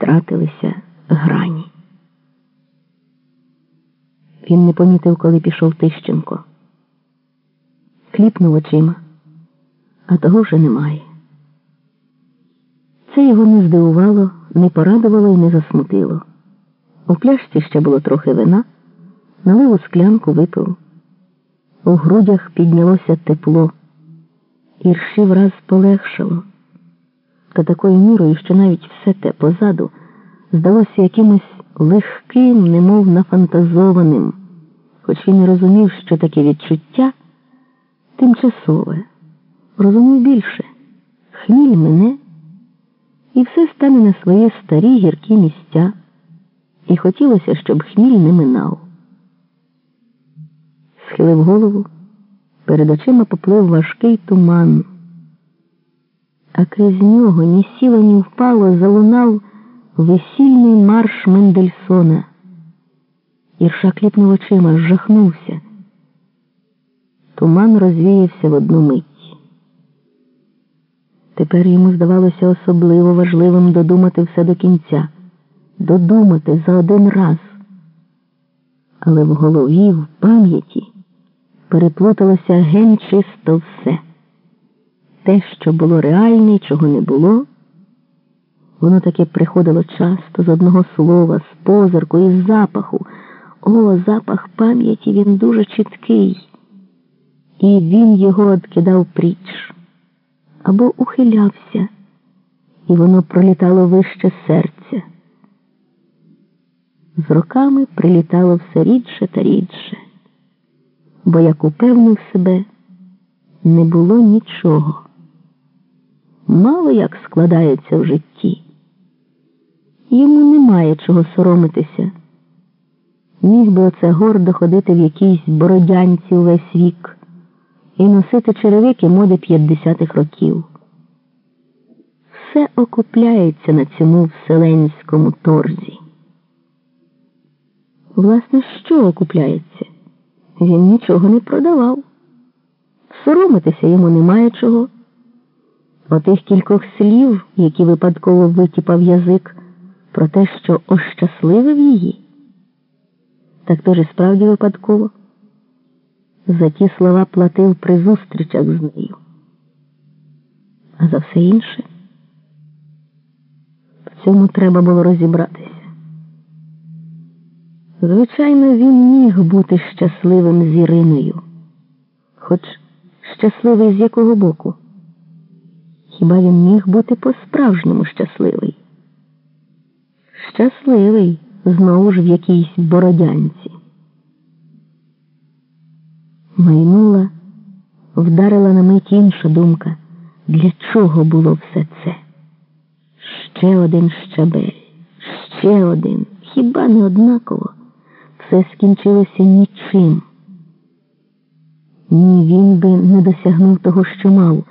втратилися грані. Він не помітив, коли пішов Тищенко. Кліпнув очима, а того вже немає. Це його не здивувало, не порадувало і не засмутило. У пляшці ще було трохи вина, налив у склянку випив. У грудях піднялося тепло, і рші враз полегшало, та такою мірою, що навіть все те позаду здалося якимось легким, немов нафантазованим, хоч він не розумів, що таке відчуття тимчасове. Розумів більше, хміль мене, і все стане на свої старі гіркі місця, і хотілося, щоб хміль не минав. Схилив голову, перед очима поплив важкий туман, а крізь нього ні сіло, ні впало, залунав весільний марш Мендельсона. Ірша кліпнув очима, жахнувся. Туман розвіявся в одну мить. Тепер йому здавалося особливо важливим додумати все до кінця, додумати за один раз. Але в голові, в пам'яті переплуталося ген чисто все. Те, що було реальне, і чого не було, воно таке приходило часто з одного слова, з позирку, із запаху. О, запах пам'яті він дуже чіткий, і він його откидав пріч або ухилявся, і воно пролітало вище серця. З роками прилітало все рідше та рідше, бо як упевнив себе, не було нічого. Мало як складається в житті. Йому немає чого соромитися. Міг би оце гордо ходити в якійсь бородянці увесь вік і носити черевики моди 50-х років. Все окупляється на цьому вселенському торзі. Власне, що окупляється? Він нічого не продавав. Соромитися йому немає чого. Отих кількох слів, які випадково витіпав язик, про те, що ощасливив її. Так то ж справді випадково. За ті слова платив при зустрічах з нею. А за все інше в цьому треба було розібратися. Звичайно, він міг бути щасливим з Іриною, хоч щасливий з якого боку. Хіба він міг бути по-справжньому щасливий? Щасливий знову ж в якійсь бородянці. Майнула, вдарила на мить інша думка. Для чого було все це? Ще один щабель, ще один, хіба не однаково? Все скінчилося нічим. Ні, він би не досягнув того, що мав,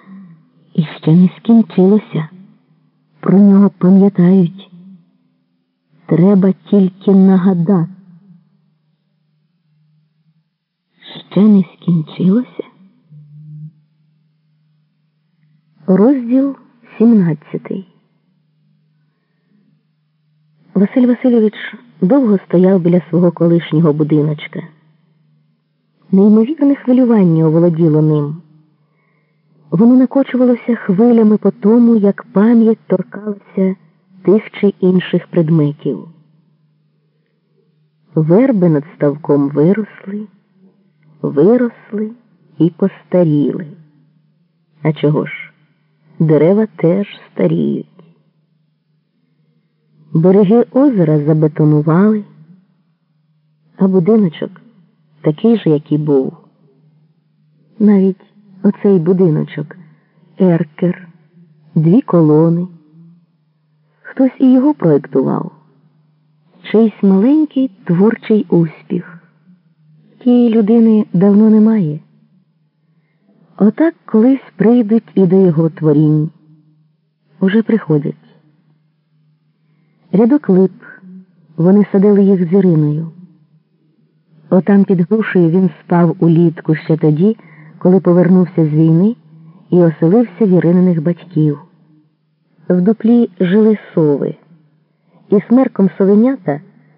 і ще не скінчилося. Про нього пам'ятають. Треба тільки нагадати. Ще не скінчилося. Розділ 17 Василь Васильович довго стояв біля свого колишнього будиночка. Неймовірне хвилювання оволоділо ним. Воно накочувалося хвилями по тому, як пам'ять торкалася тих чи інших предметів. Верби над ставком виросли, виросли і постаріли. А чого ж? Дерева теж старіють. Береги озера забетонували, а будиночок такий же, як і був. Навіть оцей будиночок, еркер, дві колони. Хтось і його проєктував. Чийсь маленький творчий успіх. Тієї людини давно немає. Отак колись прийдуть і до його творінь. Уже приходять. Рядок лип, вони садили їх з Іриною. Отам під грушею він спав улітку ще тоді, коли повернувся з війни і оселився в Ірининих батьків. В дуплі жили сови, і смерком совенята